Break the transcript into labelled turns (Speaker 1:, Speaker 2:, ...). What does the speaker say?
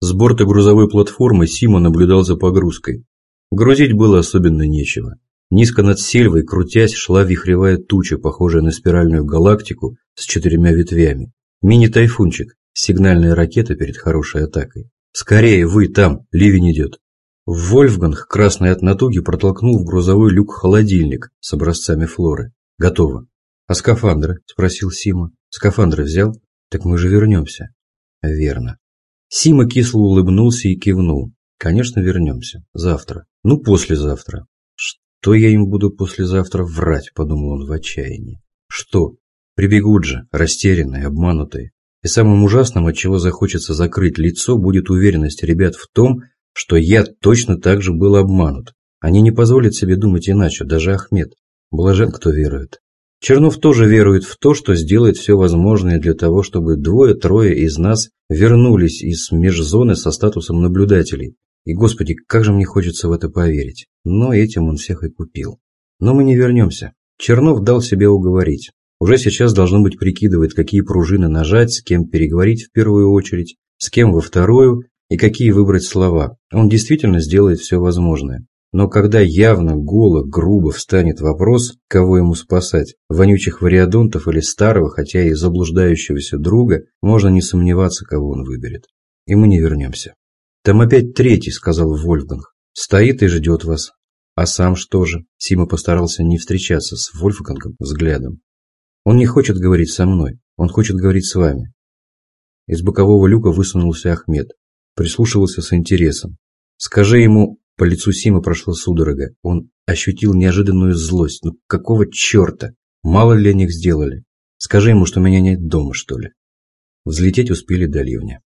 Speaker 1: С борта грузовой платформы Сима наблюдал за погрузкой. Грузить было особенно нечего. Низко над сельвой, крутясь, шла вихревая туча, похожая на спиральную галактику с четырьмя ветвями. Мини-тайфунчик, сигнальная ракета перед хорошей атакой. «Скорее, вы там, ливень идет!» Вольфганг, красный от натуги, протолкнул в грузовой люк холодильник с образцами флоры. «Готово». «А скафандры?» – спросил Сима. «Скафандры взял?» «Так мы же вернемся». «Верно». Сима кисло улыбнулся и кивнул. «Конечно, вернемся. Завтра. Ну, послезавтра». «Что я им буду послезавтра врать?» – подумал он в отчаянии. «Что? Прибегут же, растерянные, обманутые. И самым ужасным, от чего захочется закрыть лицо, будет уверенность ребят в том, что я точно так же был обманут. Они не позволят себе думать иначе, даже Ахмед. Блажен, кто верует. Чернов тоже верует в то, что сделает все возможное для того, чтобы двое-трое из нас вернулись из межзоны со статусом наблюдателей. И, господи, как же мне хочется в это поверить. Но этим он всех и купил. Но мы не вернемся. Чернов дал себе уговорить. Уже сейчас должно быть прикидывает, какие пружины нажать, с кем переговорить в первую очередь, с кем во вторую и какие выбрать слова. Он действительно сделает все возможное. Но когда явно, голо, грубо встанет вопрос, кого ему спасать, вонючих вариадонтов или старого, хотя и заблуждающегося друга, можно не сомневаться, кого он выберет. И мы не вернемся. «Там опять третий», — сказал Вольфганг. «Стоит и ждет вас». «А сам что же?» Сима постарался не встречаться с Вольфгангом взглядом. «Он не хочет говорить со мной, он хочет говорить с вами». Из бокового люка высунулся Ахмед. Прислушивался с интересом. «Скажи ему, по лицу Сима прошла судорога. Он ощутил неожиданную злость. Ну какого черта? Мало ли них сделали? Скажи ему, что меня нет дома, что ли? Взлететь успели до ливня.